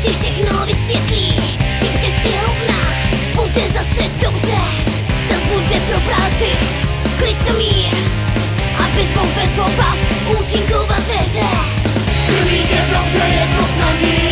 ti všechno vysvětlí. I přes ty hovna bude zase dobře. Zas bude pro práci klid a mír. Abys mohl bez obav účinkovat veře První tě dobře je to snadný.